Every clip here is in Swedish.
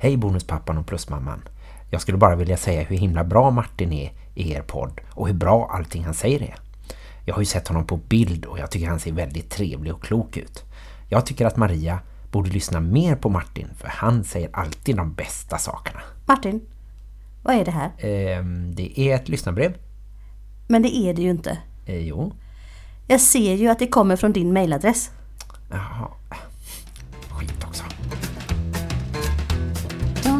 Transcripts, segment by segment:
Hej bonuspappan och plusmamman. Jag skulle bara vilja säga hur himla bra Martin är i er podd och hur bra allting han säger är. Jag har ju sett honom på bild och jag tycker han ser väldigt trevlig och klok ut. Jag tycker att Maria borde lyssna mer på Martin för han säger alltid de bästa sakerna. Martin, vad är det här? Ehm, det är ett lyssnarbrev. Men det är det ju inte. Eh, jo. Jag ser ju att det kommer från din mailadress. Jaha. Skit också.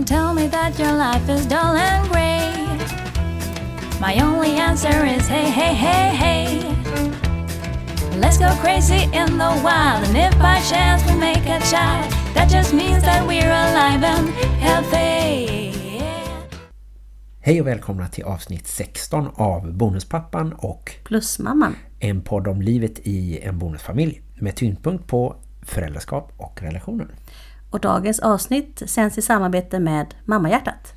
Tell me that your life is dull and grey. My only answer is hey, hey, hey, hey. Let's go crazy in the wild, and if by chance we make a child, that just means that we're alive and healthy. Hej och välkomna till avsnitt 16 av Bonuspappan och Plusmamman. en podd om livet i en bonusfamilj med tyngdpunkt på föräldraskap och relationer. Och dagens avsnitt sänds i samarbete med Mammahjärtat.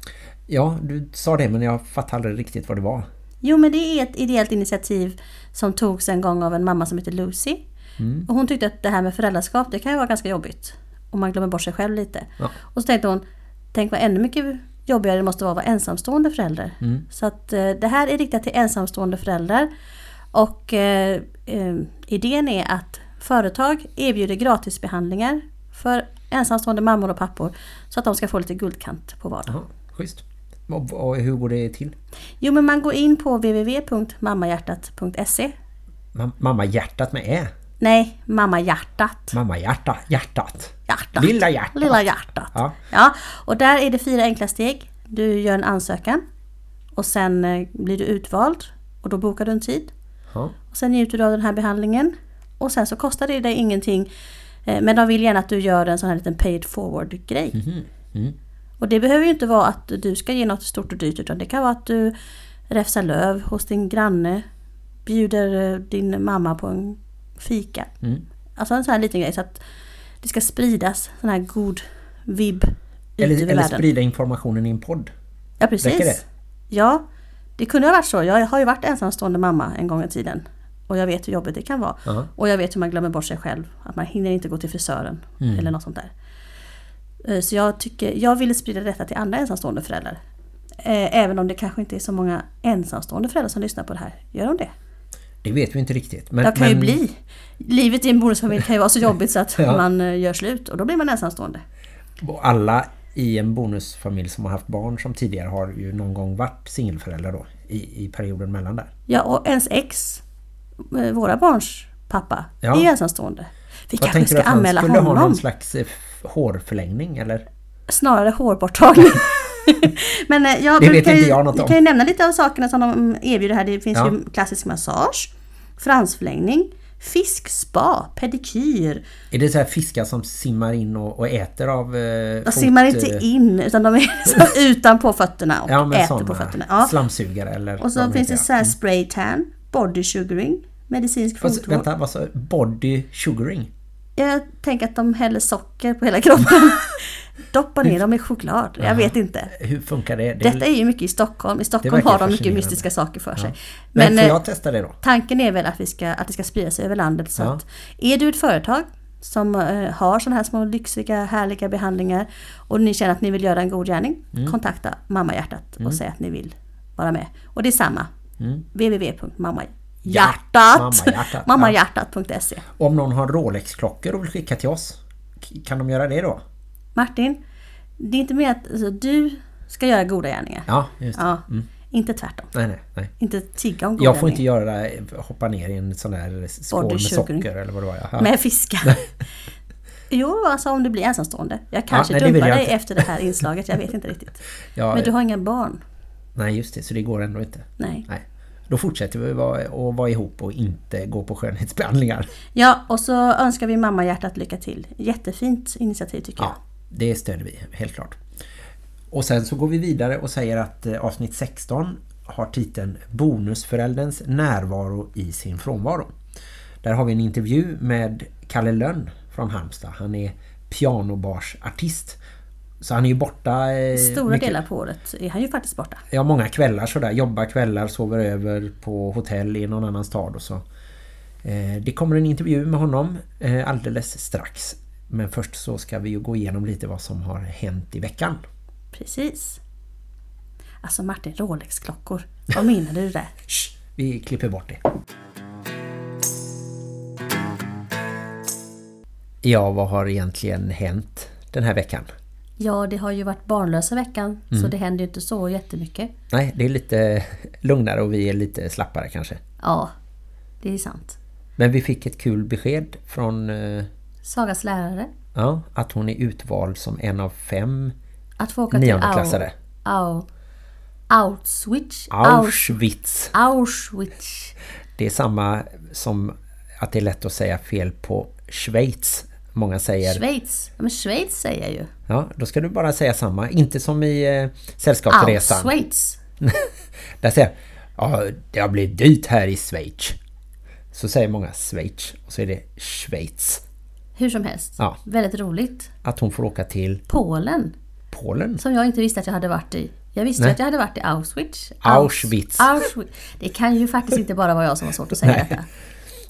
Ja, du sa det men jag fattade aldrig riktigt vad det var. Jo men det är ett ideellt initiativ som togs en gång av en mamma som heter Lucy. Och hon tyckte att det här med föräldraskap det kan ju vara ganska jobbigt. Och man glömmer bort sig själv lite. Ja. Och så tänkte hon, tänk vad ännu mycket jobbigare det måste vara att vara ensamstående förälder. Så att eh, det här är riktat till ensamstående föräldrar. Och eh, eh, idén är att företag erbjuder gratisbehandlingar för ensamstående mammor och pappor. Så att de ska få lite guldkant på vardagen. Jaha, schysst. Och, och hur går det till? Jo men man går in på www.mammahjärtat.se Ma- mamma hjärtat med ä. Nej, Mammahjärtat. Mamma hjärta, hjärtat. Hjärtat. Lilla hjärtat. Lilla hjärtat. Ja. Ja, och där är det fyra enkla steg. Du gör en ansökan och sen eh, blir du utvald och då bokar du en tid. Ja. Och sen njuter du av den här behandlingen och sen så kostar det dig ingenting. Eh, Men de vill gärna att du gör en sån här liten paid forward grej. Mm. Och det behöver ju inte vara att du ska ge något stort och dyrt utan det kan vara att du räfsar löv hos din granne. Bjuder eh, din mamma på en fika. Mm. Alltså en sån här liten grej så att det ska spridas sån här god vibb ut Eller, över eller världen. sprida informationen i en podd. Ja precis. Räcker det? Ja, det kunde ha varit så. Jag har ju varit ensamstående mamma en gång i tiden. Och jag vet hur jobbigt det kan vara. Ja. Och jag vet hur man glömmer bort sig själv. Att man hinner inte gå till frisören. Mm. Eller något sånt där. Eh, Så jag, tycker, jag ville sprida detta till andra ensamstående föräldrar. Eh, Även om det kanske inte är så många ensamstående föräldrar som lyssnar på det här. Gör de det? Det vet vi inte riktigt. Men, Det kan ju men- bli. Livet i en bonusfamilj kan ju vara så jobbigt så att Ja. man eh, gör slut. Och då blir man ensamstående. Alla i en bonusfamilj som har haft barn som tidigare har ju någon gång varit singelföräldrar då. I, i perioden mellan där. Ja, och ens ex, våra barns pappa, Ja. är ensamstående. Vi Vad kanske ska anmäla skulle ha honom. någon slags eh, hårförlängning eller? Snarare hårborttagning. Men eh, jag Det brukar ju, jag kan ju nämna lite av sakerna som de erbjuder här. Det finns Ja. ju klassisk massage, fransförlängning, fiskspa, pedikyr. Är det så här fiskar som simmar in och, och äter av eh, De simmar inte eh, in utan de är utanpå fötterna och Ja, äter såna på fötterna. Ja. slamsugare eller Och så finns det så här spray tan, body sugaring, medicinsk Fast, fotvård. vänta, vad sa Body sugaring? Jag tänker att de häller socker på hela kroppen. Doppar ner dem i choklad. Jag vet inte. Hur funkar det? det Detta är ju mycket i Stockholm. I Stockholm har de mycket mystiska saker för sig. Men, Men, får eh, jag testa det då? tanken är väl att, vi ska, att det ska sprida sig över landet. Så Ja. att är du ett företag som eh, har sådana här små lyxiga, härliga behandlingar och ni känner att ni vill göra en god gärning, Mm. kontakta Mammahjärtat och säg att ni vill vara med. Och det är samma. Mm. www.mammahjärtat Mammahjärtat, mammahjärtat.se Om någon har Rolex-klockor och vill skicka till oss, kan de göra det då? Martin, det är inte mer att alltså, du ska göra goda gärningar. Ja, just det. Ja, Inte tvärtom. Nej, nej, nej. Inte tigga om goda Jag får inte göra hoppa ner i en sån där skål Body med socker eller vad det var. Ja. Med fiskar. Jo, alltså om du blir ensamstående. Jag kanske nej, det vill dumpar dig efter det här inslaget. Jag vet inte riktigt. Ja, Men du har inga barn. Nej, just det. Så det går ändå inte. Nej. Nej. Då fortsätter vi att vara ihop och inte gå på skönhetsbehandlingar. Ja, och så önskar vi mamma hjärtat lycka till. Jättefint initiativ tycker jag. Ja, det stöder vi helt klart. Och sen så går vi vidare och säger att eh, avsnitt 16 har titeln Bonusförälderns närvaro i sin frånvaro. Där har vi en intervju med Kalle Lönn från Halmstad. Han är pianobarsartist. Så han är ju borta... eh, Stora mycket- delar på året är han ju faktiskt borta. Ja, många kvällar sådär. Jobbar kvällar, sover över på hotell i någon annan stad och så. Eh, det kommer en intervju med honom eh, alldeles strax. Men först så ska vi ju gå igenom lite vad som har hänt i veckan. Precis. Alltså Martin, Rolex-klockor. Vad menar du där? Shh, vi klipper bort det. Ja, vad har egentligen hänt den här veckan? Ja, det har ju varit barnlösa veckan så Mm. det händer ju inte så jättemycket. Nej, det är lite lugnare och vi är lite slappare kanske. Ja, det är sant. Men vi fick ett kul besked från eh, Sagas lärare. ja, att hon är utvald som en av fem Att få åka niondeklassare. Au, Auschwitz. Auschwitz. Auschwitz. Det är samma som att det är lätt att säga fel på Schweiz. Många säger... Schweiz. Ja, men Schweiz säger jag ju. Ja, då ska du bara säga samma. Inte som i eh, Sällskapsresan. Auschwitz. Där säger ja, det har blivit dyrt här i Schweiz. Så säger många Schweiz och så är det Schweiz. Hur som helst. Ja. Väldigt roligt. Att hon får åka till Polen. Polen. Som jag inte visste att jag hade varit i. Jag visste Nej. att jag hade varit i Auschwitz. Auschwitz. Auschwitz. Det kan ju faktiskt inte bara vara jag som har svårt att säga Nej. detta.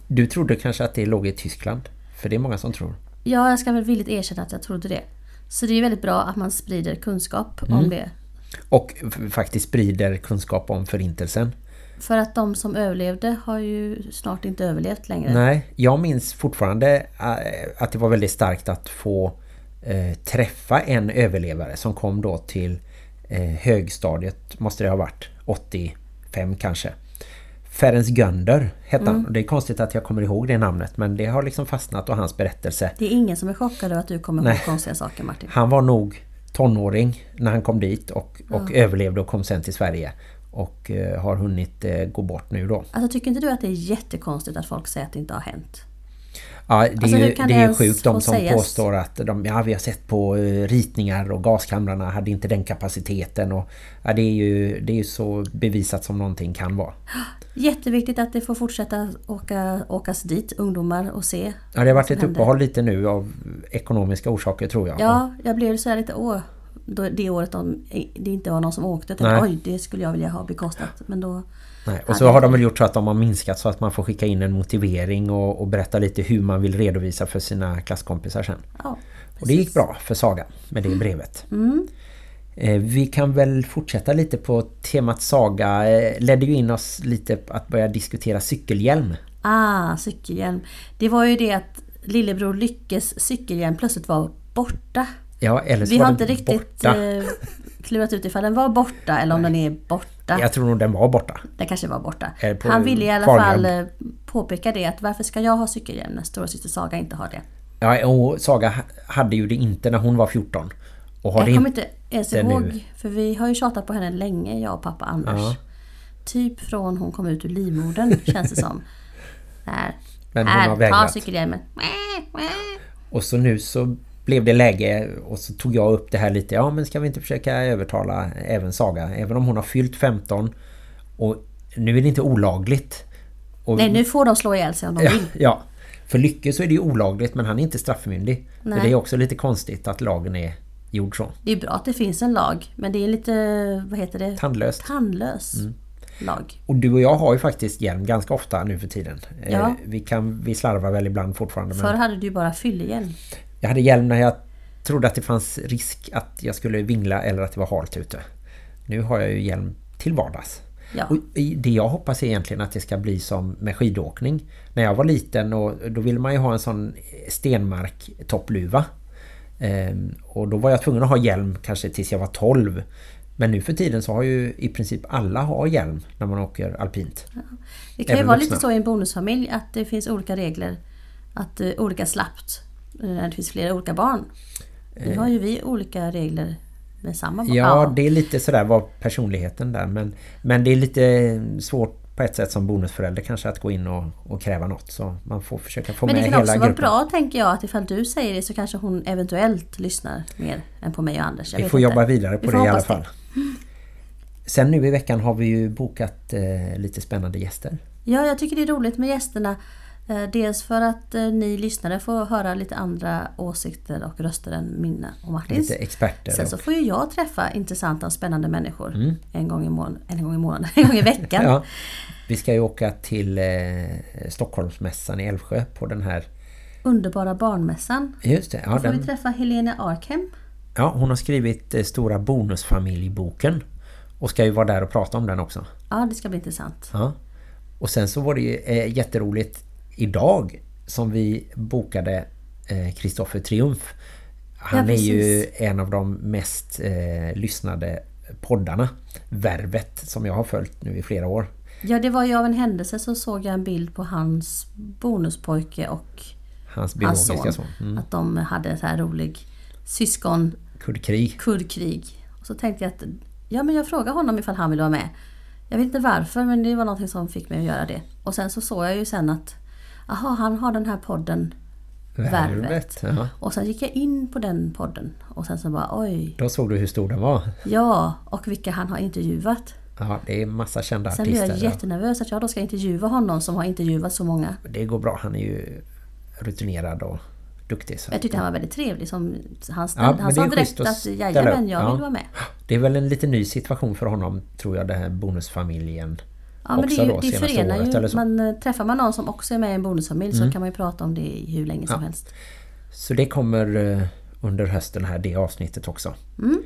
Du trodde kanske att det låg i Tyskland. För det är många som tror. Ja, jag ska väl villigt erkänna att jag trodde det. Så det är väldigt bra att man sprider kunskap Mm. om det. Och faktiskt sprider kunskap om förintelsen. För att de som överlevde har ju snart inte överlevt längre. Nej, jag minns fortfarande äh, att det var väldigt starkt att få eh, träffa en överlevare som kom då till eh, högstadiet, måste det ha varit, 85 kanske. Ferenc Gönder hette han. Och Det är konstigt att jag kommer ihåg det namnet men det har liksom fastnat och hans berättelse. Det är ingen som är chockad över att du kommer ihåg konstiga saker Martin. Han var nog tonåring när han kom dit och, och överlevde och kom sen till Sverige. Och eh, har hunnit eh, gå bort nu då. Alltså tycker inte du att det är jättekonstigt att folk säger att det inte har hänt? Ja, det Alltså, är ju det är sjukt de som sägas? påstår att de, ja, vi har sett på eh, ritningar och gaskamrarna hade inte den kapaciteten. Och, ja, det, är ju, det är ju så bevisat som någonting kan vara. Jätteviktigt att det får fortsätta åka, åkas dit, ungdomar, och se. Ja, det har varit ett händer. uppehåll lite nu av ekonomiska orsaker tror jag. Ja, jag blev så här lite. Då, det året de, det inte var någon som åkte. Nej. Oj, det skulle jag vilja ha bekostat. Men då... Nej, och så har de väl gjort så att de har minskat så att man får skicka in en motivering och, och berätta lite hur man vill redovisa för sina klasskompisar sen. Ja, Och det gick bra för Saga med det brevet. Mm. Eh, Vi kan väl fortsätta lite på temat Saga. Eh, Ledde ju in oss lite att börja diskutera cykelhjälm. Ah, cykelhjälm. Det var ju det att lillebror Lyckes cykelhjälm plötsligt var borta. Ja, eller så Vi var har den inte riktigt borta. eh, klurat ut ifall den var borta eller om den är borta. Jag tror nog den var borta. Den kanske var borta. På Han ville i alla fall eh, påpeka det att varför ska jag ha cykelhjälm när stora syster Saga inte har det? Ja, och Saga ha- hade ju det inte när hon var 14. Och har Jag kommer inte... ens ihåg, nu. för vi har ju tjatat på henne länge, jag och pappa Anders. Ja. Typ från hon kom ut ur livmodern, känns det som. Där. Men hon här, har ta vägrat. cykelhjälmen. Och så nu så blev det läge och så tog jag upp det här lite. Ja, men ska vi inte försöka övertala även Saga? Även om hon har fyllt 15 och nu är det inte olagligt. Och, Nej, nu får de slå ihjäl sig om de ja, vill. ja, för Lycke så är det ju olagligt men han är inte straffmyndig. Nej. det är också lite konstigt att lagen är gjord så. Det är bra att det finns en lag, men det är lite, vad heter det? Tandlöst. Tandlös Mm. lag. Och du och jag har ju faktiskt hjälm ganska ofta nu för tiden. Eh, Ja. Vi, kan, vi slarvar väl ibland fortfarande. Förr Men hade du bara fyllehjälm. Jag hade hjälm när jag trodde att det fanns risk att jag skulle vingla eller att det var halt ute. Nu har jag ju hjälm till vardags. Ja. Och det jag hoppas är egentligen att det ska bli som med skidåkning. När jag var liten och då ville man ju ha en sån stenmark toppluva. Ehm, och då var jag tvungen att ha hjälm kanske tills jag var 12. Men nu för tiden så har ju i princip alla har hjälm när man åker alpint. Det kan ju Även vara vuxna. lite så i en bonusfamilj att det finns olika regler. Att uh, olika slappt när det finns flera olika barn. Nu har ju vi olika regler med samma barn. Ja, det är lite sådär var personligheten där. Men, men det är lite svårt på ett sätt som bonusförälder kanske att gå in och, och kräva något. Så man får försöka få Men det med kan hela också vara gruppen. bra tänker jag att ifall du säger det så kanske hon eventuellt lyssnar mer än på mig och Anders. Jag Vi får inte. jobba vidare Vi på får det i alla fall. Sen nu i veckan har vi ju bokat eh, lite spännande gäster. Ja, jag tycker det är roligt med gästerna. Eh, Dels för att eh, ni lyssnare får höra lite andra åsikter och röster än mina och Martins. Lite experter. Sen så får ju jag träffa intressanta och spännande människor en, gång i mån- en gång i månaden, en gång i veckan. Ja, vi ska ju åka till eh, Stockholmsmässan i Älvsjö på den här Underbara barnmässan. Just det. Ja, Då får vi den, träffa Helene Arkhem. ja, hon har skrivit eh, Stora bonusfamiljboken. Och ska ju vara där och prata om den också. Ja, det ska bli intressant. Ja. Och sen så var det ju eh, jätteroligt idag som vi bokade Kristoffer Triumf. Han Ja, är ju en av de mest eh, lyssnade poddarna. Värvet som jag har följt nu i flera år. Ja, det var ju av en händelse så såg jag en bild på hans bonuspojke och Hans hans son. son. Mm. Att de hade så här rolig syskon Kuddkrig. kuddkrig. Och så tänkte jag att ja, men jag frågar honom ifall han vill vara med. Jag vet inte varför men det var någonting som fick mig att göra det. Och sen så såg jag ju sen att aha, han har den här podden Värvet. Ja. Och sen gick jag in på den podden och sen så bara oj, Då såg du hur stor den var. ja och vilka han har intervjuat. Ja, det är massa kända Sen blev jag artister. där. jättenervös att jag då ska intervjua honom som har intervjuat så många. Det går bra. Han är ju rutinerad och duktig. Så. Jag tyckte han var väldigt trevlig. Som, han Ja, han sa direkt att att jajamän, jag Ja. vill vara med. Det är väl en lite ny situation för honom, tror jag, det här bonusfamiljen. Ja, men det, då, det förenar året eller ju, så. Mm. man, eh, träffar man någon som också är med i en bonusfamilj så kan man ju prata om det hur länge som Ja. helst. Så det kommer eh, under hösten här, det avsnittet också. Mm.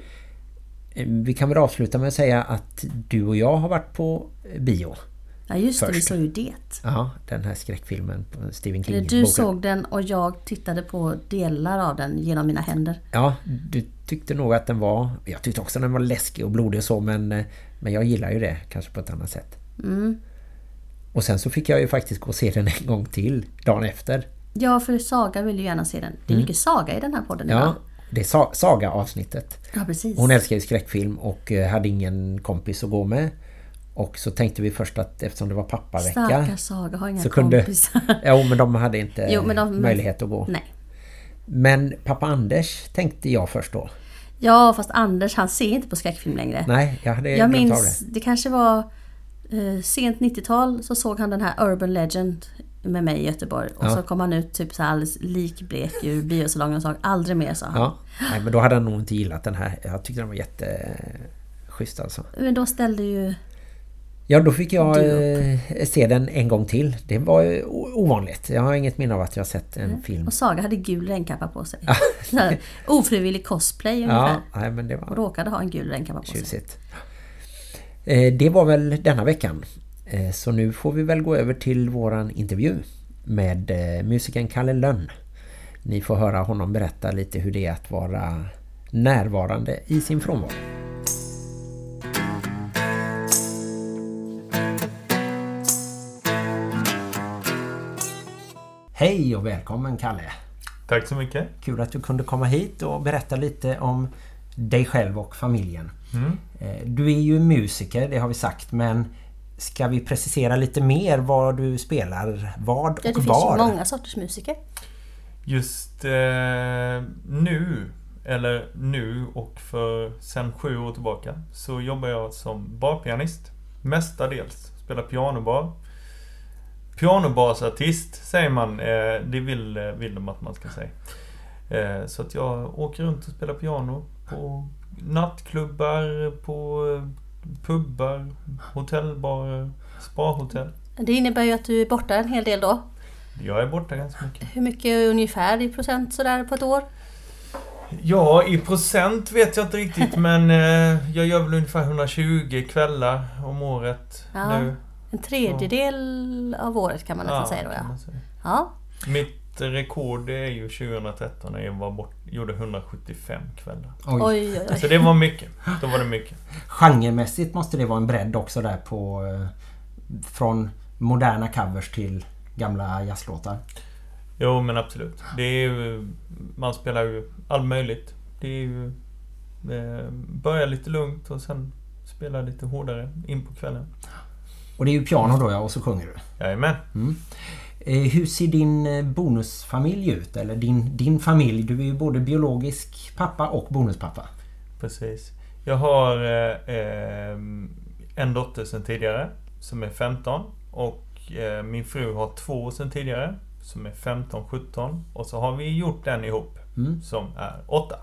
Eh, Vi kan väl avsluta med att säga att du och jag har varit på bio. Ja just det, vi såg ju det. Ja, den här skräckfilmen på Stephen King. Eller du boken. såg den och jag tittade på delar av den genom mina händer. Ja, du tyckte nog att den var... Jag tyckte också att den var läskig och blodig och så, men, men jag gillar ju det kanske på ett annat sätt. Mm. Och sen så fick jag ju faktiskt gå och se den en gång till, dagen efter. Ja, för Saga vill ju gärna se den. Det är mycket Saga i den här podden Mm. Ja, idag. det är sa Saga-avsnittet. Ja, precis. Hon älskar ju skräckfilm och eh, hade ingen kompis att gå med. Och så tänkte vi först att eftersom det var pappavecka... Stackars Saga har inga så kunde, kompisar. Jo, men de hade inte Jo, de- möjlighet att gå. Nej. Men pappa Anders tänkte jag först då. Ja, fast Anders han ser inte på skräckfilm längre. Nej, jag hade jag minns, det. det kanske var eh, sent 90-tal så såg han den här Urban Legend med mig i Göteborg. Och Ja. så kom han ut typ så här alldeles likblek ur biosalongen och sa aldrig mer sa han. Ja, nej, men då hade han nog inte gillat den här. Jag tyckte den var jätteschysst alltså. Men då ställde ju... Ja, då fick jag Du eh, se den en gång till. Det var ovanligt. Jag har inget minne av att jag sett en film. Och Saga hade gul regnkappa på sig. Ofrivillig cosplay ungefär. Ja, nej, men det Och var råkade ha en gul regnkappa på sig. tjusigt. Eh, Det var väl denna veckan. Eh, Så nu får vi väl gå över till våran intervju med eh, musikern Kalle Lönn. Ni får höra honom berätta lite hur det är att vara närvarande i sin frånvaro. Hej och välkommen Kalle! Tack så mycket. Kul att du kunde komma hit och berätta lite om dig själv och familjen. Mm. Eh, Du är ju musiker, det har vi sagt, men ska vi precisera lite mer vad du spelar? Vad Ja, det och finns var? ju många sorters musiker. Just eh, nu, eller nu och för sen sju år tillbaka, så jobbar jag som barpianist. Mestadels. Spelar pianobar. Pianobasartist säger man. Eh, det vill, eh, vill de att man ska säga. Eh, så att jag åker runt och spelar piano på nattklubbar, på eh, pubbar, hotellbarer, spahotell. Det innebär ju att du är borta en hel del då. Jag är borta ganska mycket. Hur mycket ungefär i procent sådär på ett år? Ja, i procent vet jag inte riktigt men eh, jag gör väl ungefär 120 kvällar om året Ja. nu. En tredjedel av året kan man nästan säga då ja. Ja, Mitt rekord det är ju 2013 när jag var bort, gjorde 175 kvällar. Oj. oj oj oj. Så det var mycket. Då var det mycket. Genremässigt måste det vara en bredd också där på... eh, Från moderna covers till gamla jazzlåtar. Jo men absolut. Det är ju, man spelar ju allt möjligt. Det är ju... Eh, börja lite lugnt och sen spela lite hårdare in på kvällen. Och det är ju piano då ja, och så sjunger du. Jajamän. Eh, Hur ser din eh, bonusfamilj ut? Eller din, din familj? Du är ju både biologisk pappa och bonuspappa. Precis. Jag har eh, eh, en dotter sedan tidigare som är 15 och eh, min fru har två sedan tidigare som är 15-17 och så har vi gjort den ihop Mm. som är åtta.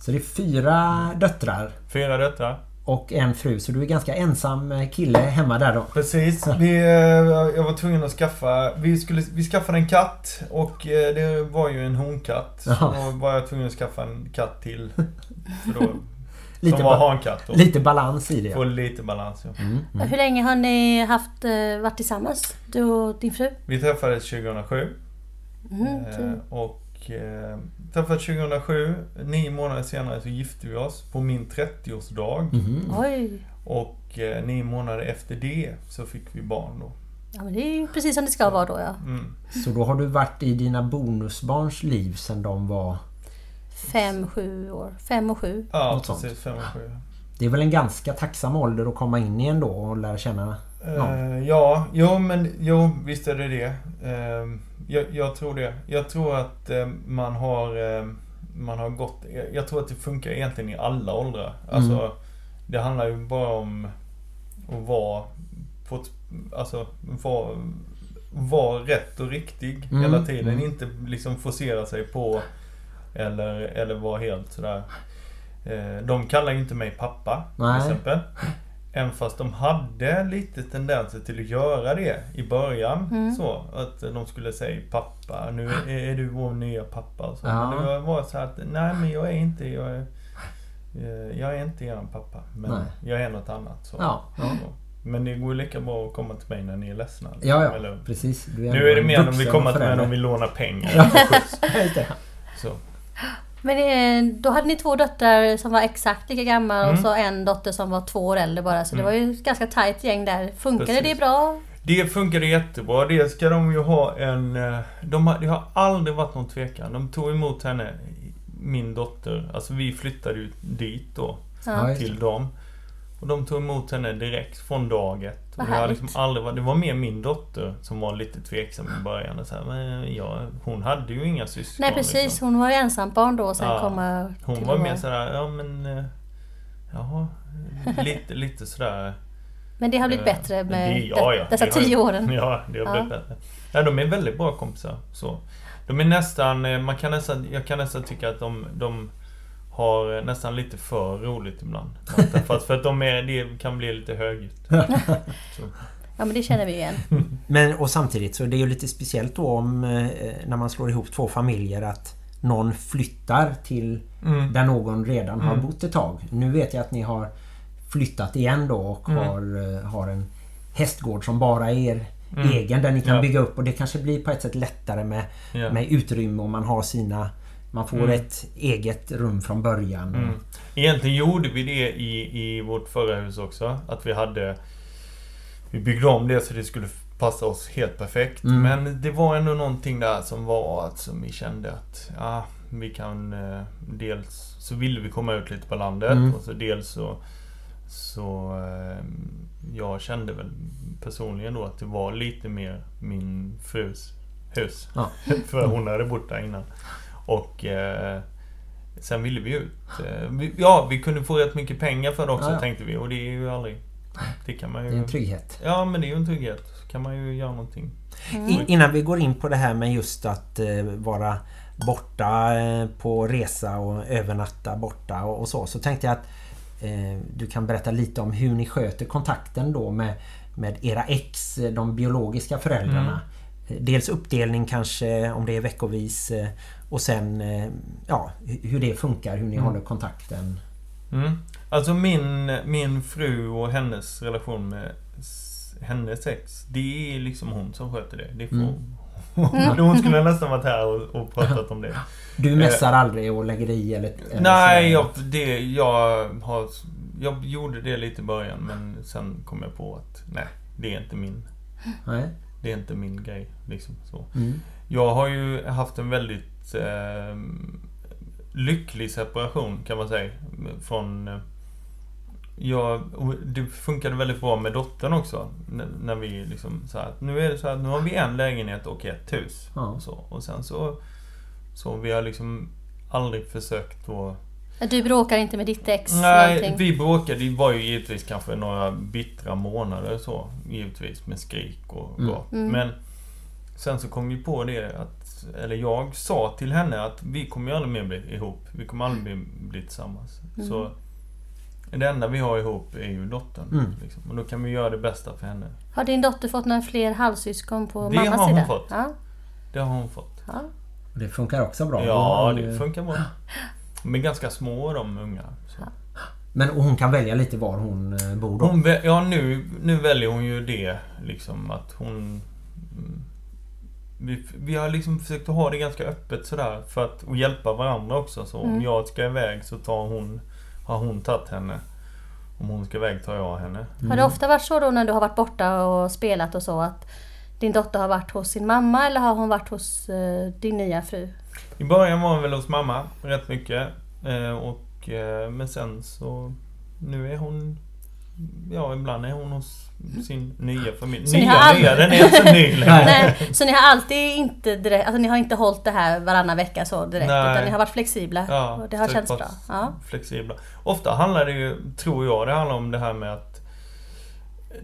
Så det är fyra döttrar Fyra döttrar. Och en fru. Så du är ganska ensam eh, kille hemma där då. Precis. Vi, eh, jag var tvungen att skaffa... Vi, skulle, vi skaffade en katt och eh, det var ju en honkatt. Så då var jag tvungen att skaffa en katt till. För då, Lite, som var ba- hankatt. Då. lite balans i det. Få lite balans. Ja. Mm, mm. Hur länge har ni haft, varit tillsammans? Du och din fru? Vi träffades 2007. Mm, Eh, så- eh, träffades 2007. Nio månader senare så gifte vi oss på min 30-årsdag. Mhm. Oj! Och eh, nio månader efter det så fick vi barn då. Ja men det är ju precis som det ska vara då ja. Mm. Så då har du varit i dina bonusbarns liv sedan de var... Fem, sju år. Fem och sju. Ja, Något sånt. precis. Fem och sju. Det är väl en ganska tacksam ålder att komma in i ändå och lära känna... Ja. Eh, ja, jo men jo, visst är det det. Eh, jag, jag tror det. Jag tror att eh, man har eh, man har gått... Jag, jag tror att det funkar egentligen i alla åldrar. Alltså, Mm. det handlar ju bara om att vara på ett, Alltså, vara, vara rätt och riktig Mm, hela tiden. mm. Inte liksom forcera sig på eller, eller vara helt sådär... Eh, de kallar ju inte mig pappa, Nej. till exempel. Även fast de hade lite tendenser till att göra det i början. Mm. Så, att de skulle säga pappa, nu är, är du vår nya pappa. Och så. Ja. Men det var så här att, nej men jag är inte, jag är, eh, jag är inte er pappa. Men Nej. jag är något annat. Så. Ja, ja. Men det går lika bra att komma till mig när ni är ledsna. liksom. Ja, ja. Eller, Precis. Du nu är det mer om vi kommer till mig om vi lånar pengar. Ja. Så. Men eh, då hade ni två döttrar som var exakt lika gamla och Mm. så en dotter som var två år äldre bara. Så det Mm. var ju ett ganska tajt gäng där. Funkade Precis. det bra? Det funkade jättebra. Det ska de ju ha en... eh, De har, det har aldrig varit någon tvekan. De tog emot henne, min dotter. Alltså vi flyttade ju dit då. Ja, till dem. Och de tog emot henne direkt från dag ett. Och det, härligt. liksom aldrig varit, det var mer min dotter som var lite tveksam i början. Och så här, men ja, hon hade ju inga syskon. Nej precis, liksom. hon var ju ensambarn då och sen Ja. komma Hon var mer sådär, ja men... eh, Jaha, lite, lite sådär... Men det har blivit eh, bättre det- med ja, ja, dessa det har- tio åren. Ja, det har Ja. blivit bättre. Ja, de är väldigt bra kompisar. Så. De är nästan, eh, man kan nästan, jag kan nästan tycka att de, de har eh, nästan lite för roligt ibland. Fast för att de är, det kan bli lite högljutt. Ja men det känner vi igen. Men och samtidigt så är det ju lite speciellt då om eh, när man slår ihop två familjer att någon flyttar till Mm. där någon redan har Mm. bott ett tag. Nu vet jag att ni har flyttat igen då och Mm. har, eh, har en hästgård som bara är er Mm. egen där ni kan Ja. bygga upp och det kanske blir på ett sätt lättare med, Ja. med utrymme om man har sina man får Mm. ett eget rum från början. Mm. Egentligen gjorde vi det i, i vårt förra hus också. Att vi hade... Vi byggde om det så det skulle passa oss helt perfekt. Mm. Men det var ändå någonting där som var att som vi kände att ja, vi kan... Eh, dels så ville vi komma ut lite på landet Mm. och så dels så... Så eh, jag kände väl personligen då att det var lite mer min frus hus. Ja. För hon hade bott där innan. Och eh, sen ville vi ut. Eh, vi, ja, vi kunde få rätt mycket pengar för det också Ja, ja. tänkte vi. Och det är ju aldrig... Det kan man Det ju... är en trygghet. Ja, men det är ju en trygghet. Så kan man ju göra någonting. I, innan vi går in på det här med just att eh, vara borta eh, på resa och övernatta borta och, och så. Så tänkte jag att eh, du kan berätta lite om hur ni sköter kontakten då med, med era ex, de biologiska föräldrarna. Eh, Dels uppdelning kanske om det är veckovis eh, och sen eh, ja, hu- hur det funkar, hur ni Mm. håller kontakten. Mm. alltså min, min fru och hennes relation med hennes ex. Det är liksom hon som sköter det. Det får Mm. Hon skulle nästan varit här och, och pratat om det. Du mässar aldrig och lägger i eller... eller Nej, jag, det, jag har... Jag gjorde det lite i början men sen kom jag på att nej, det är inte min, Nej. det är inte min grej. Liksom så. Mm. Jag har ju haft en väldigt eh, lycklig separation kan man säga. Från... Eh, jag, det funkade väldigt bra med dottern också. När, när vi liksom så här, nu är det så här, nu har vi en lägenhet och ett hus. Ja. Och, så, och sen så... Så vi har liksom aldrig försökt att... Du bråkar inte med ditt ex? Nej, någonting? vi bråkade. Det var ju givetvis kanske några bittra månader så. Givetvis med skrik och Mm. gap. Mm. Men sen så kom vi på det att, eller jag sa till henne att vi kommer ju aldrig mer bli ihop. Vi kommer aldrig bli, bli tillsammans. Mm. Så, Det enda vi har ihop är ju dottern. Mm. Liksom. Och då kan vi göra det bästa för henne. Har din dotter fått några fler halvsyskon på Det mammas har hon sida? fått. Ja, Det har hon fått. ja. Det funkar också bra. Ja, det funkar bra. De är ganska små de unga. Så. Men och hon kan välja lite var hon eh, bor då? Hon, ja, nu, nu väljer hon ju det. Liksom att hon... mm, Vi, vi har liksom försökt att ha det ganska öppet sådär för att och hjälpa varandra också. Så om Mm. jag ska iväg så tar hon, har hon tagit henne. Om hon ska iväg tar jag henne. Har det ofta varit så då när du har varit borta och spelat och så att din dotter har varit hos sin mamma eller har hon varit hos eh, din nya fru? I början var hon väl hos mamma rätt mycket. Eh, och, eh, men sen så... Nu är hon... Ja, ibland är hon hos sin nya familj. Så ni nya, har aldrig- nya, den är inte så ny längre. Nej, så ni har alltid inte direkt, alltså ni har inte hållit det här varannan vecka så direkt Nej. utan ni har varit flexibla Ja, och det har så känts bra? Ja. Flexibla. Ofta handlar det ju, tror jag, det handlar om det här med att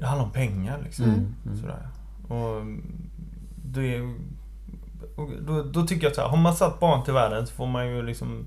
det handlar om pengar liksom. Mm, mm. Sådär. Och det är, och då, då tycker jag så här, har man satt barn till världen så får man ju liksom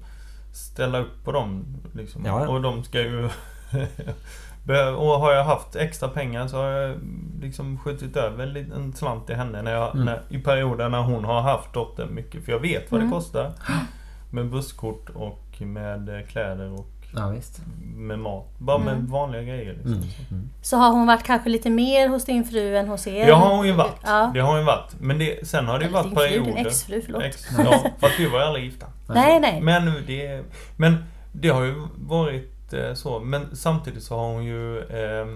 ställa upp på dem. Liksom. Ja, ja. Och de ska ju... Och har jag haft extra pengar så har jag liksom skjutit över en slant till henne när jag, Mm. när, i perioder när hon har haft dottern mycket. För jag vet vad Mm. det kostar. Med busskort och med eh, kläder och Ja, visst. med mat. Bara med Mm. vanliga grejer. Liksom. Mm. Mm. Så har hon varit kanske lite mer hos din fru än hos er? Det har hon ju varit. Ja. Det har hon ju varit. Men det, sen har det ju varit fru, din perioder. exfru, förlåt. Ex, ja, fast vi var aldrig gifta. Nej, nej. Men det, men det har ju varit eh, så. Men samtidigt så har hon ju... Eh,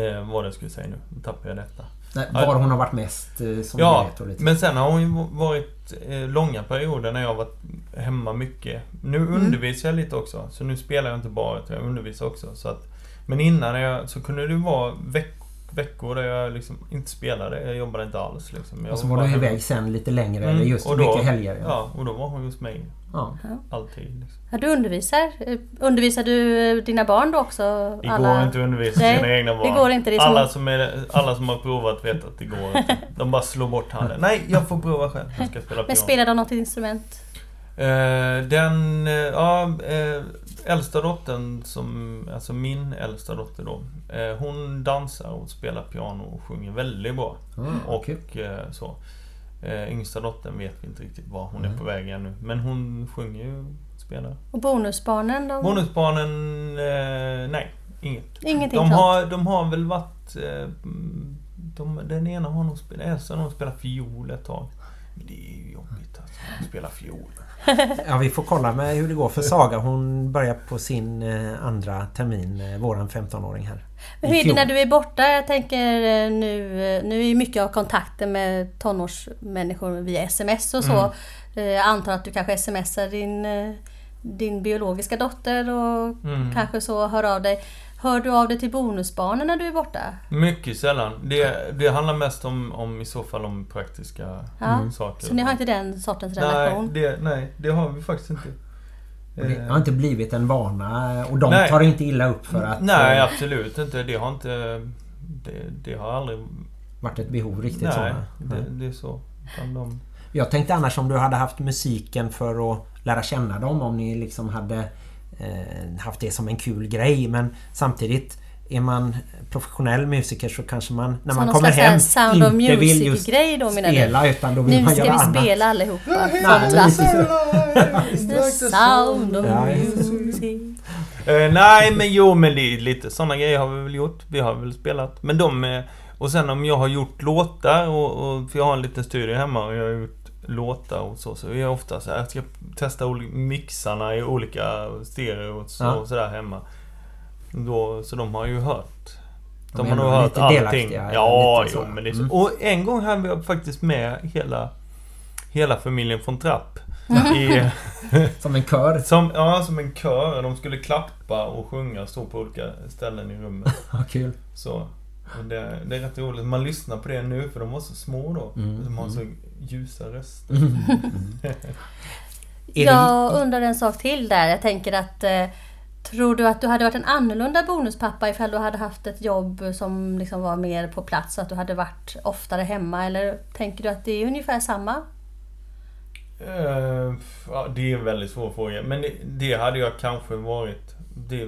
eh, vad det skulle jag säga nu? Nu tappade jag detta. Nej, var hon har varit mest eh, som Ja, vet. Och lite. men sen har hon ju varit eh, långa perioder när jag har varit hemma mycket. Nu Mm. undervisar jag lite också. Så nu spelar jag inte bara, utan jag undervisar också. Så att, men innan jag, så kunde det vara veck, veckor där jag liksom inte spelade. Jag jobbade inte alls. Liksom. Jag och så var du iväg sen lite längre. Mm, Eller just och då- mycket helger. Ja, och då var hon hos mig. Ja. Alltid. Liksom. Ja, du undervisar. Undervisar du dina barn då också? Det går inte att undervisa Nej, sina egna det barn. går inte, det är som- alla, som är, alla som har provat vet att det går inte. De bara slår bort handen. Nej, jag får prova själv. Jag ska spela Men spelar de något instrument? Eh, den, eh, ja, eh, äldsta dottern som, alltså min äldsta dotter då. Hon dansar och spelar piano och sjunger väldigt bra. Ah, och eh, så. Yngsta dottern vet vi inte riktigt var hon är Mm. på väg ännu. Men hon sjunger ju och spelar. Och bonusbarnen? De... Bonusbarnen, eh, nej. Inget. Ingenting De har, de har väl varit... Eh, de, den ena har nog spelat, äldsta har nog spelat fiol ett tag. Men det är ju jobbigt alltså, att spela fiol. Ja, vi får kolla med hur det går för Saga. Hon börjar på sin eh, andra termin, eh, våran 15-åring här. Men hur är det när du är borta? Jag tänker eh, nu, nu är ju mycket av kontakten med tonårsmänniskor via sms och så. Mm. Jag antar att du kanske smsar din, din biologiska dotter och Mm. kanske så hör av dig. Hör du av dig till bonusbarnen när du är borta? Mycket sällan. Det, det handlar mest om, om i så fall om praktiska Ja. saker. Så ni har inte den sortens nej relation? det, nej, det har vi faktiskt inte. Det Eh, har inte blivit en vana och de Nej. tar inte illa upp för att Nej, eh, absolut inte. Det har inte... Det, det har aldrig... varit ett behov riktigt Nej, sådana. det, det är så. Utan de, Jag tänkte annars om du hade haft musiken för att lära känna dem om ni liksom hade haft det som en kul grej men samtidigt är man professionell musiker så kanske man när Så man kommer hem Sound of inte vill just Music-grej då menar du? spela utan då vill Nu man ska göra vi annat. spela allihopa. Nej, Från men lite klass. så. The sound of music. Eh, nej, men jo, men det är lite sådana grejer har vi väl gjort. Vi har väl spelat. Men de... eh, Och sen om jag har gjort låtar och, och för jag har en liten studio hemma och jag har gjort låtar och så. Så är jag ofta så här, jag ska testa mixarna i olika stereo och så, Ja. sådär hemma. Då, så de har ju hört. De De har nog hört allting. Ja, jo, så. men det är så. Mm. Och en gång hade vi faktiskt med hela, hela familjen från Trapp. I, Som en kör. som, ja, som en kör. De skulle klappa och sjunga och stå på olika ställen i rummet. Ja, kul. Så. Och det, det är rätt roligt. Man lyssnar på det nu för de var så små då. Mm, De har så mm. Ljusa röster. Är Jag det, undrar en sak till där. Jag tänker att eh, Tror du att du hade varit en annorlunda bonuspappa ifall du hade haft ett jobb som liksom var mer på plats? Så att du hade varit oftare hemma? Eller tänker du att det är ungefär samma? Eh, ja, det är en väldigt svår fråga. Men det, det hade jag kanske varit... Det,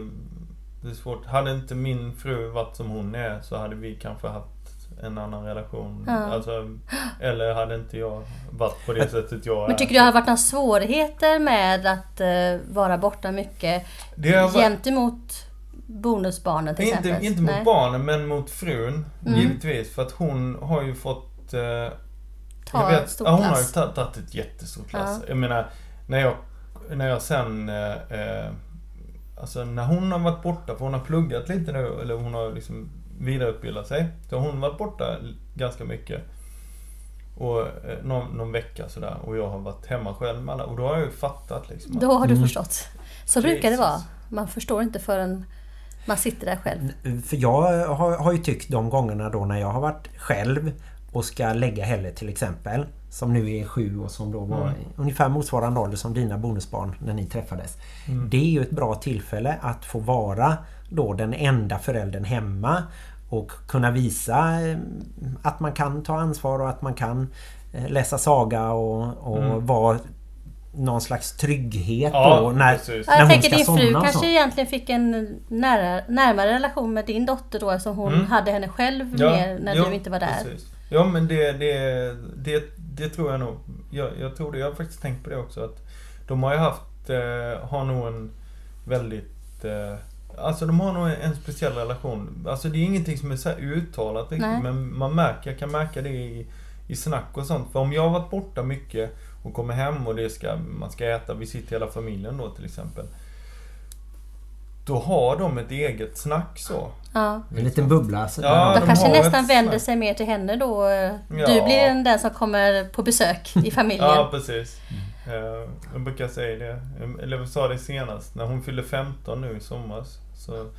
det är svårt. Hade inte min fru varit som hon är så hade vi kanske haft en annan relation. Ja. Alltså, eller hade inte jag varit på det sättet jag är. Men tycker du det har varit några svårigheter med att eh, vara borta mycket det har varit, gentemot bonusbarnen till inte, exempel? inte mot Nej. barnen men mot frun. Mm. Givetvis. För att hon har ju fått... Eh, Ta jag vet, stort ja, hon har ju tagit ett jättestort lass. Ja. Jag menar, när jag, när jag sen... Eh, alltså när hon har varit borta, för hon har pluggat lite nu, eller hon har liksom vidareutbildat sig. Så hon varit borta ganska mycket. Och eh, någon, någon vecka sådär. Och jag har varit hemma själv med alla. Och då har jag ju fattat liksom. att- Då har du Mm. förstått. Så brukar det Jesus. vara. Man förstår inte förrän man sitter där själv. För jag har, har ju tyckt de gångerna då när jag har varit själv och ska lägga Helle till exempel som nu är sju och som då var Mm. ungefär motsvarande ålder som dina bonusbarn när ni träffades. Mm. Det är ju ett bra tillfälle att få vara då den enda föräldern hemma och kunna visa eh, att man kan ta ansvar och att man kan eh, läsa saga och, och Mm. vara någon slags trygghet Ja, då när, precis. När jag hon tänker ska din fru kanske så. egentligen fick en nära, närmare relation med din dotter då eftersom hon Mm. hade henne själv Ja, mer när ja, du inte var där. Precis. Ja men det, det, det, det tror jag nog. Jag, jag tror det. Jag har faktiskt tänkt på det också. Att de har ju haft, eh, har nog en väldigt... Eh, alltså de har nog en, speciell relation. Alltså det är ingenting som är så här uttalat riktigt. Nej. Men man märker, jag kan märka det i, i snack och sånt. För om jag har varit borta mycket och kommer hem och det ska, man ska äta, vi sitter hela familjen då till exempel. Då har de ett eget snack så. Ja. En liten bubbla. Så Ja, De de kanske nästan vänder sig mer till henne då. Ja. Du blir den den som kommer på besök i familjen. Ja, precis. Eh, jag brukar säga det, eller jag sa det senast, när hon fyllde 15 nu i somras så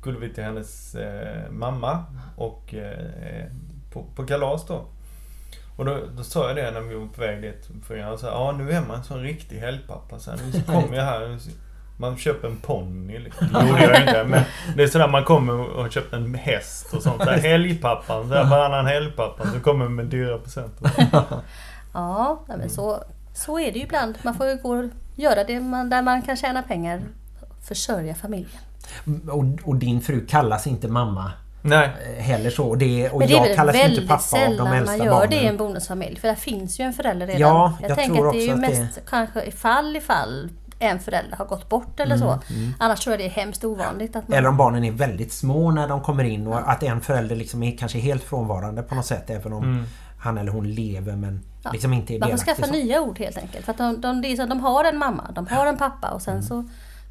skulle vi till hennes eh, mamma och eh, på, på kalas då. Och då, då sa jag det när vi var på väg dit. För jag sa, ja nu är man en sån riktig helgpappa. Så nu kommer jag här. Man köper en ponny. Liksom. Det jag inte. Men det är sådär man kommer och har köpt en häst och sånt. Där. Helgpappan. Så här, varannan helgpappan. Så kommer med dyra presenter. Ja, men så, så är det ju ibland. Man får ju gå och göra det man, där man kan tjäna pengar. Försörja familjen. Och, och din fru kallas inte mamma Nej. eh, heller så. Och, det, och Men det är jag kallas inte väldigt pappa av de sällan äldsta man gör barnen. det i en bonusfamilj. För där finns ju en förälder redan. Ja, jag, jag tänker tror att det är ju mest kanske i fall i fall en förälder har gått bort eller så. Annars tror jag det är hemskt ovanligt att man... Mm, Eller om barnen är väldigt små när de kommer in och att en förälder liksom är kanske helt frånvarande på något sätt även om Mm. han eller hon lever men Ja. liksom inte är Man får delaktig. skaffa så. nya ord helt enkelt. För att de, de, det är så, de har en mamma, de har en pappa och sen så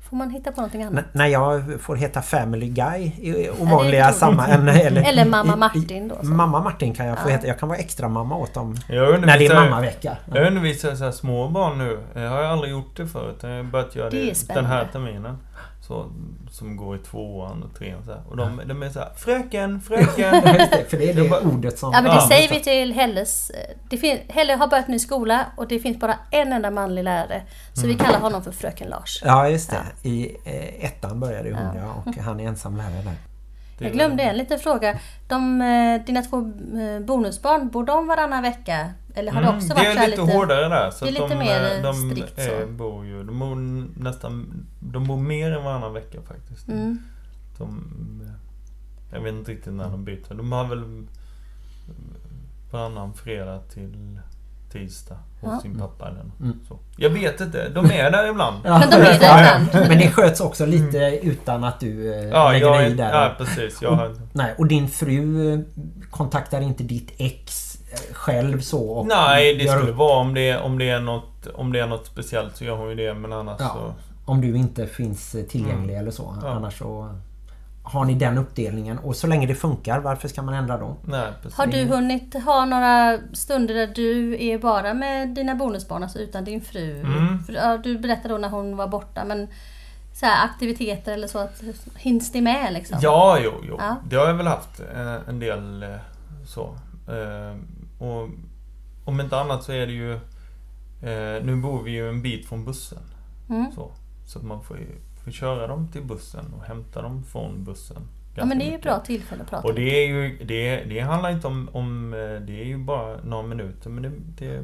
får man hitta på någonting annat. N- när jag får heta Family Guy i ovanliga sammanhang. Eller, Eller mamma Martin då, så. Mamma Martin kan jag få Ja. heta. Jag kan vara extra mamma åt dem. När det är mammavecka. Jag undervisar så här små barn nu. Jag har aldrig gjort det förut. Jag har börjat göra Det det, den här terminen. Så, som går i tvåan och trean så här. Och de, de är så här, Fröken, fröken. Ja, för det är det bara- ordet som... Ja men det Ja, säger vi till Helles. eh, Det fin- Helle har börjat ny skola och det finns bara en enda manlig lärare. Så Mm. vi kallar honom för Fröken Lars. Ja just det. I eh, ettan började hon Ja. ja. och han är ensam lärare där. Jag glömde en liten fråga. De, eh, dina två eh, bonusbarn, bor de varannan vecka? Eller har det också Mm, varit det så är lite, hårdare där. Så det är att lite de, mer, eh, de strikt så. eh, bor ju, de bor nästan, de bor mer än varannan vecka faktiskt. Mm. De, eh, jag vet inte riktigt när de byter. De har väl varannan fredag till tisdag hos Ja. sin pappa eller något. Mm. så. Jag vet inte, de är där ibland. Ja, Men de är där ja, ibland. Men det sköts också lite utan att du Ja, lägger jag, dig i är- där. ja precis. Jag har, Nej, och din fru kontaktar inte ditt ex själv så? Och nej, det skulle upp vara om det, om, det är något, om det är något speciellt så gör hon ju det. Men annars Ja. så... Om du inte finns eh, tillgänglig eller så. Mm. Ja. Annars så har ni den uppdelningen. Och så länge det funkar, varför ska man ändra då? Nej. Har du hunnit ha några stunder där du är bara med dina bonusbarn, alltså utan din fru? Mm. För, ja, du berättade då när hon var borta, men så här, aktiviteter eller så, att, hinns det med liksom? Ja, jo, jo. Ja. Det har jag väl haft eh, en del eh, så. Och om inte annat så är det ju... Eh, nu bor vi ju en bit från bussen. Mm. Så, så att man får, ju, får köra dem till bussen och hämta dem från bussen. Ja men det är ju ett mycket. bra tillfälle att prata Och det är ju... Det, det handlar inte om, om... eh, Det är ju bara några minuter men det, det,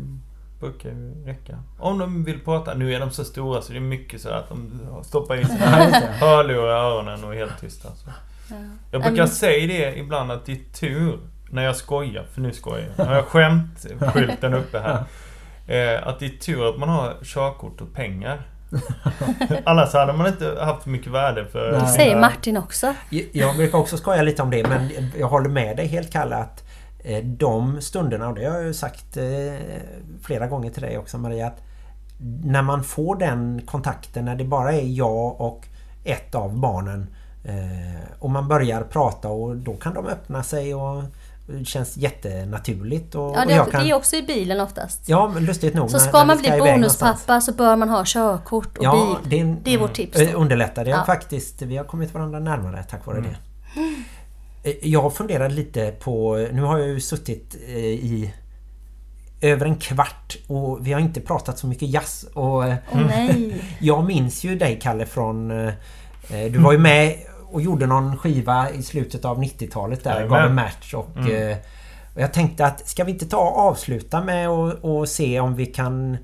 brukar ju räcka. Om de vill prata. Nu är de så stora så det är mycket så att de stoppar in Ja, sina hörlurar i öronen och är helt tysta. Så. Ja. Jag brukar Mm. säga det ibland att det är tur när jag skojar, för nu skojar jag. Nu har jag skämtskylten uppe här. Eh, att det är tur att man har körkort och pengar. Annars hade man inte haft mycket värde för... Det säger Martin också. Jag brukar också skoja lite om det men jag håller med dig helt Kalle att eh, de stunderna, och det har jag ju sagt eh, flera gånger till dig också Maria, att när man får den kontakten när det bara är jag och ett av barnen eh, och man börjar prata och då kan de öppna sig och det känns jättenaturligt. Och, Ja, och det, jag är- kan, det är också i bilen oftast. Ja, men lustigt nog. Så när- ska man bli bonuspappa så bör man ha körkort och Ja, bil. det är, en, Det är vårt tips eh, då. underlättar. Det Ja. faktiskt, vi har kommit varandra närmare tack vare Mm. det. Eh, Jag funderar lite på, nu har jag ju suttit eh, i över en kvart och vi har inte pratat så mycket jazz och eh, Åh nej. jag minns ju dig Kalle från eh, eh, Du var ju med och gjorde någon skiva i slutet av 90-talet där, Jajamän. gav en match och, Mm. eh, och jag tänkte att ska vi inte ta och avsluta med och, och se om vi kan eh,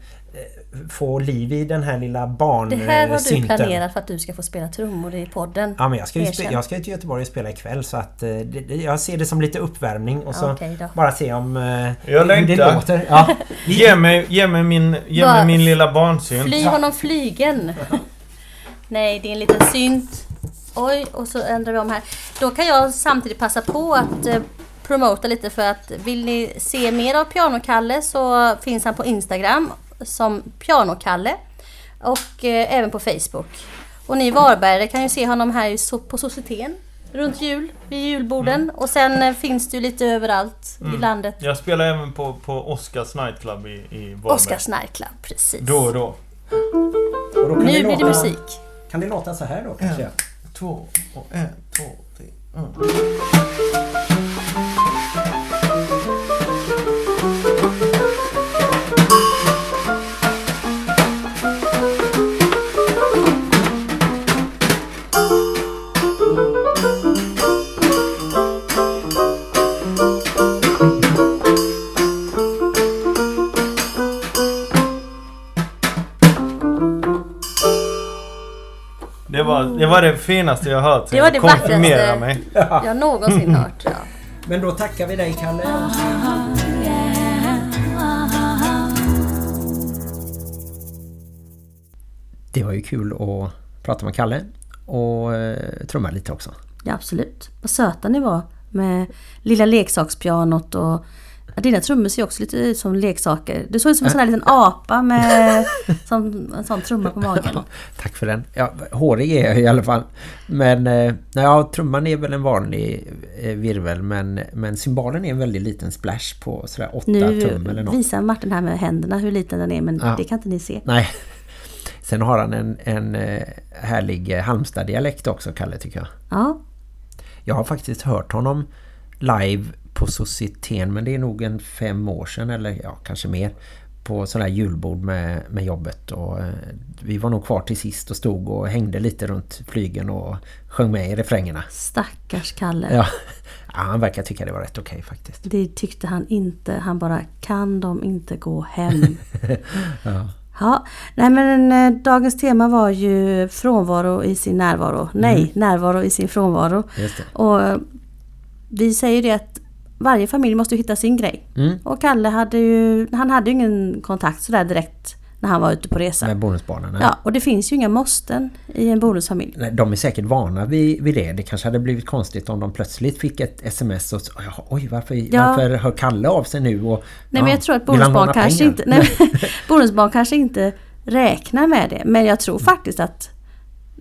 få liv i den här lilla barn Det här har du synten. planerat för att du ska få spela trummor i podden. Ja men jag ska, ju jag ska ju till Göteborg och spela ikväll så att eh, det, det, jag ser det som lite uppvärmning och så då. bara se om eh, Jag hur det längtar. låter. Ja. Ge mig, ge mig min, ge Bara mig min lilla barnsynt. Fly honom flygen! Nej, det är en liten synt. Oj, och så ändrar vi om här. Då kan jag samtidigt passa på att eh, promota lite för att vill ni se mer av Pianokalle så finns han på Instagram som Pianokalle och eh, även på Facebook. Och ni Varbergare kan ju se honom här i på Societeten runt jul, vid julborden. Och sen eh, finns det ju lite överallt i Mm. landet. Jag spelar även på, på Oscars nightclub i, i Varberg. Oscars Nightclub, precis. Då och då. Och då kan Nu blir det musik. Kan det låta så här då kanske? Två och en, två, tre. Mm. Det var, var det finaste jag hört. Det var jag det konfirmerar vackraste. mig. jag någonsin hört. Ja. Men då tackar vi dig Kalle. Det var ju kul att prata med Kalle och eh, trumma lite också. ja, absolut. Vad söta ni var med lilla leksakspianot och dina trummor ser också lite ut som leksaker. Du såg ut som en sån här liten apa med som, en sån trumma på magen. Tack för den. Ja, hårig är jag i alla fall. Men eh, ja, trumman är väl en vanlig eh, virvel men, men cymbalen är en väldigt liten splash på sådär åtta Nu tum eller något. visar Martin här med händerna hur liten den är men Ja. det kan inte ni se. Nej. Sen har han en, en eh, härlig Halmstad-dialekt också, Kalle, tycker jag. Ja, Jag har faktiskt hört honom live på Societeten, men det är nog en fem år sedan, eller ja, kanske mer, på sån här julbord med, med jobbet. Och, eh, vi var nog kvar till sist och stod och hängde lite runt flygen och sjöng med i refrängerna. stackars Kalle. Ja, ja han verkar tycka det var rätt okej faktiskt. Det tyckte han inte. Han bara, kan de inte gå hem? Ja. Ja, nej men eh, dagens tema var ju frånvaro i sin närvaro. Nej, närvaro i sin frånvaro. Och eh, vi säger det att varje familj måste ju hitta sin grej. Mm. Och Kalle hade ju, han hade ju ingen kontakt sådär direkt när han var ute på resa. Med bonusbarnen. Ja, och det finns ju inga måsten i en bonusfamilj. Nej, De är säkert vana vid, vid det. Det kanske hade blivit konstigt om de plötsligt fick ett sms och så, "Jaha, oj varför, Ja. varför hör Kalle av sig nu? Och, Nej ja, men jag tror att bonusbarn kanske inte, nej, bonusbarn kanske inte räknar med det. Men jag tror faktiskt att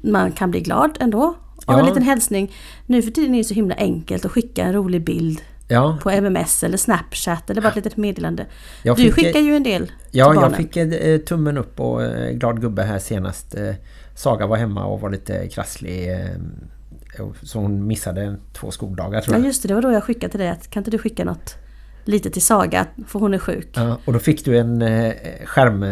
man kan bli glad ändå. Av en Ja. liten hälsning. Nu för tiden är det så himla enkelt att skicka en rolig bild Ja, på MMS eller Snapchat eller bara ett litet meddelande. Jag du fick- skickar ju en del ja jag fick eh, tummen upp och eh, glad gubbe här senast. Eh, Saga var hemma och var lite krasslig. Eh, så hon missade två skoldagar tror Ja jag. just det, det var då jag skickade till dig att kan inte du skicka något lite till Saga för hon är sjuk. Ja, och då fick du en eh, skärm eh,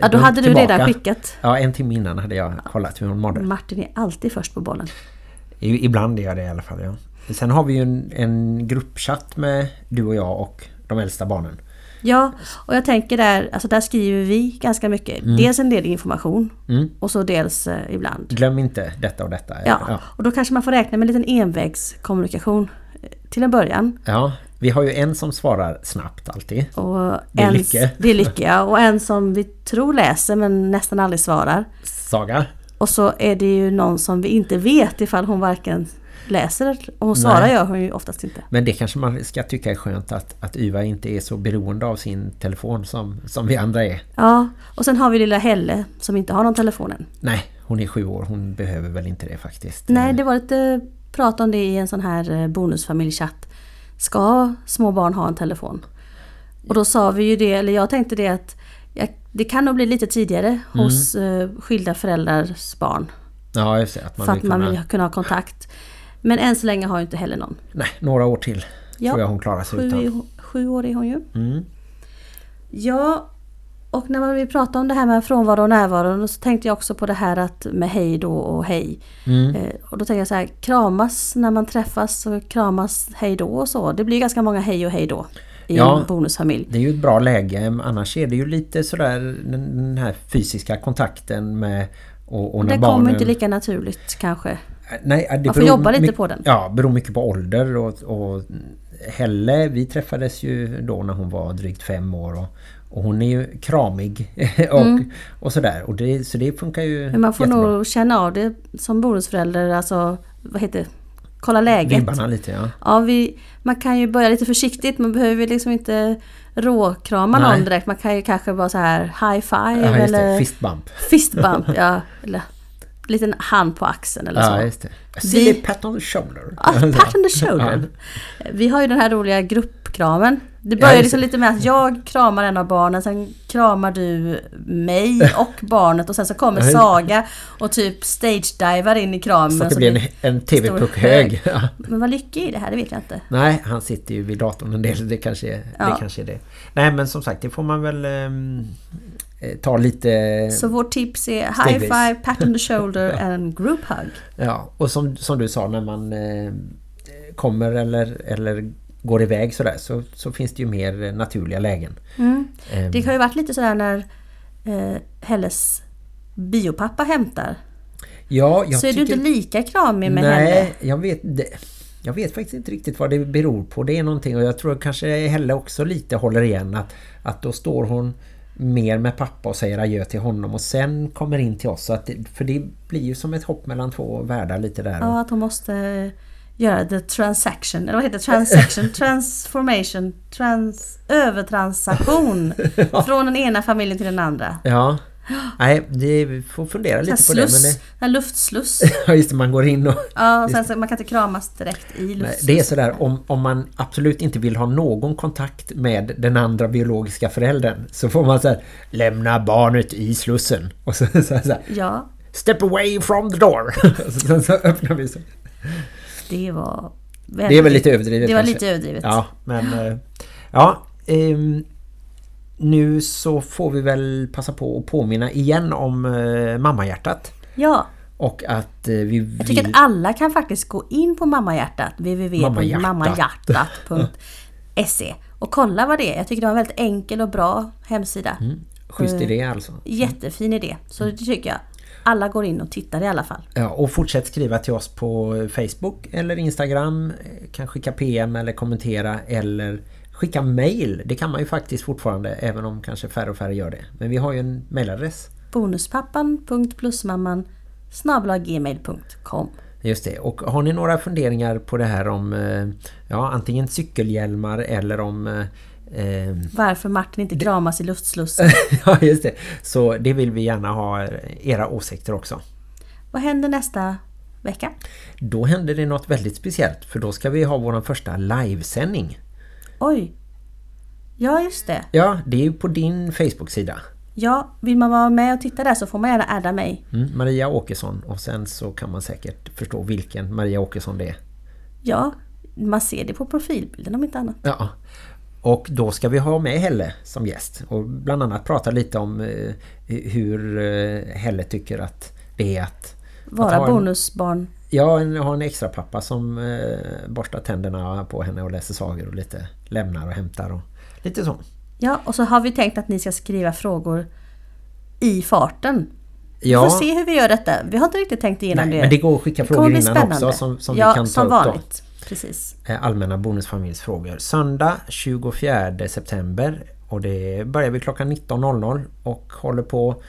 Ja då hade du tillbaka. redan skickat. Ja, en timme innan hade jag kollat hur hon mådde. Martin är alltid först på bollen. Ibland är jag det i alla fall, ja. Sen har vi ju en, en gruppchatt med du och jag och de äldsta barnen. Ja, och jag tänker där, alltså där skriver vi ganska mycket. Dels en del information Mm. och så dels eh, ibland. Glöm inte detta och detta. Ja, och då kanske man får räkna med en liten envägskommunikation eh, till en början. ja. Vi har ju en som svarar snabbt alltid. Och Det är en, Lycke. Det är Lycke, ja. Och en som vi tror läser men nästan aldrig svarar. Saga. Och så är det ju någon som vi inte vet ifall hon varken läser och Nej. svarar gör hon ju oftast inte. Men det kanske man ska tycka är skönt att, att Yva inte är så beroende av sin telefon som, som vi andra är. Ja, och sen har vi lilla Helle som inte har någon telefon än. Nej, hon är sju år. Hon behöver väl inte det faktiskt. Nej, det var lite prat om det i en sån här eh, bonusfamiljchatt. Ska små barn ha en telefon? Och då sa vi ju det, eller jag tänkte det att jag, det kan nog bli lite tidigare hos eh, skilda föräldrars barn. Ja, just det. Att man för vill att man kunna, vill kunna ha kontakt. Men än så länge har ju inte heller någon. Nej, några år till Ja, tror jag hon klarar sig Sju, utan. sju år är hon ju. Mm. Ja, och när vi pratade om det här med frånvaro och närvaro så tänkte jag också på det här att med hej då och hej. Mm. Eh, och då tänker jag så här, kramas när man träffas och kramas hej då och så. Det blir ganska många hej och hej då i Ja. en bonusfamilj. Det är ju ett bra läge. Annars är det ju lite sådär den, den här fysiska kontakten med och, och Det barnen... kommer inte lika naturligt kanske. Nej, det Man får jobba lite på den. Ja, beror mycket på ålder och, och Helle, vi träffades ju då när hon var drygt fem år och, och hon är ju kramig och, och sådär. Och det, så det funkar ju Mm. Men man får jättebra. nog känna av det som bonusförälder, alltså vad heter det? Kolla läget. Vibbarna lite, ja. Ja, vi, man kan ju börja lite försiktigt, man behöver liksom inte råkrama någon direkt. Man kan ju kanske bara så här high five ja eller fist bump. fist bump. ja, eller liten hand på axeln eller så. Ja, just det. Vi- pat on the shoulder. Ja, pat on the shoulder. Vi har ju den här roliga gruppkramen. Det börjar liksom lite med att jag kramar en av barnen, sen kramar du mig och barnet och sen så kommer Saga och typ stage-divar in i kramen. Så det blir en, en tv-puck hög. Men vad lycklig i det här, det vet jag inte. Nej, han sitter ju vid datorn en del. Det kanske, är, det kanske är det. Nej, men som sagt, det får man väl ehm, eh, ta lite... Så vårt tips är high five, pat on the shoulder and group hug. Ja, och som, som du sa när man eh, kommer eller, eller går iväg sådär så, så finns det ju mer eh, naturliga lägen. Mm. Ehm, Det har ju varit lite sådär när eh, Helles biopappa hämtar. ja, jag så är du tycker- inte lika kramig med Nej, henne. jag vet det. Jag vet faktiskt inte riktigt vad det beror på. Det är någonting och jag tror kanske Helle också lite håller igen att, att då står hon mer med pappa och säger adjö till honom och sen kommer in till oss. Att det, för det blir ju som ett hopp mellan två världar lite där. Ja, att hon måste göra the transaction, eller vad heter det? Transaction, transformation, trans, övertransaktion från den ena familjen till den andra. Ja. Nej, vi får fundera Så här lite på det. Men sluss, det en luftsluss. ja, just det, man går in och... Ja, och sen så man kan inte kramas direkt i Nej, luftslussen. det är sådär, om, om man absolut inte vill ha någon kontakt med den andra biologiska föräldern så får man säga lämna barnet i slussen. Och så, så, så, så Ja, Step away from the door. Och så, så öppnar vi så. det var... Det är väl lite överdrivet Det var kanske. lite överdrivet. Ja, men... eh, Ja, ehm, nu så får vi väl passa på att påminna igen om eh, mammahjärtat. Ja, Och att eh, vi jag tycker vill... att alla kan faktiskt gå in på mammahjärtat, Mammahjärtat. www.mammahjärtat.se och kolla vad det är. Jag tycker det var en väldigt enkel och bra hemsida. Schysst eh, idé alltså. Jättefin idé. Så det tycker jag. Alla går in och tittar i alla fall. Ja, och fortsätt skriva till oss på Facebook eller Instagram. Eh, Kan skicka PM eller kommentera eller skicka mail. Det kan man ju faktiskt fortfarande även om kanske färre och färre gör det. Men vi har ju en mailadress. bonuspappan.plusmamman gmail.com Just det. Och har ni några funderingar på det här om eh, ja, antingen cykelhjälmar eller om eh, eh, Varför Martin inte kramas i luftslussen. ja, just det. Så det vill vi gärna ha era åsikter också. Vad händer nästa vecka? Då händer det något väldigt speciellt för då ska vi ha vår första livesändning. Oj. Ja, just det. Ja, det är ju på din Facebook-sida. Ja, vill man vara med och titta där så får man gärna adda mig. Mm, Maria Åkesson och sen så kan man säkert förstå vilken Maria Åkesson det är. Ja, man ser det på profilbilden om inte annat. Ja. Och då ska vi ha med Helle som gäst och bland annat prata lite om eh, hur eh, Helle tycker att det är att Vara ha en- bonusbarn. Ja, en, ha en extra pappa som eh, borstar tänderna på henne och läser sagor och lite lämnar och hämtar och lite så. Ja, och så har vi tänkt att ni ska skriva frågor i farten. Ja, Vi får se hur vi gör detta. Vi har inte riktigt tänkt igenom nej, det. men det går att skicka frågor innan spännande. också som, som ja, vi kan ta som upp då. vanligt. Precis. Eh, Allmänna bonusfamiljsfrågor. Söndag 24 september och det börjar vi klockan 19.00 och håller på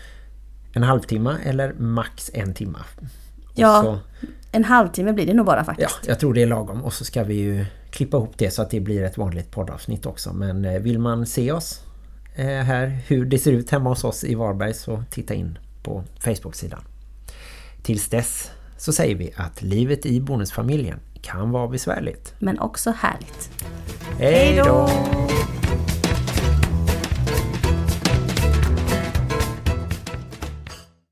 en halvtimme eller max en timme. Och Ja, så, En halvtimme blir det nog bara ja, faktiskt. jag tror det är lagom och så ska vi ju klippa ihop det så att det blir ett vanligt poddavsnitt också. Men eh, vill man se oss eh, här, hur det ser ut hemma hos oss i Varberg så titta in på Facebook-sidan. Tills dess så säger vi att livet i bonusfamiljen kan vara besvärligt. Men också härligt. Hej då!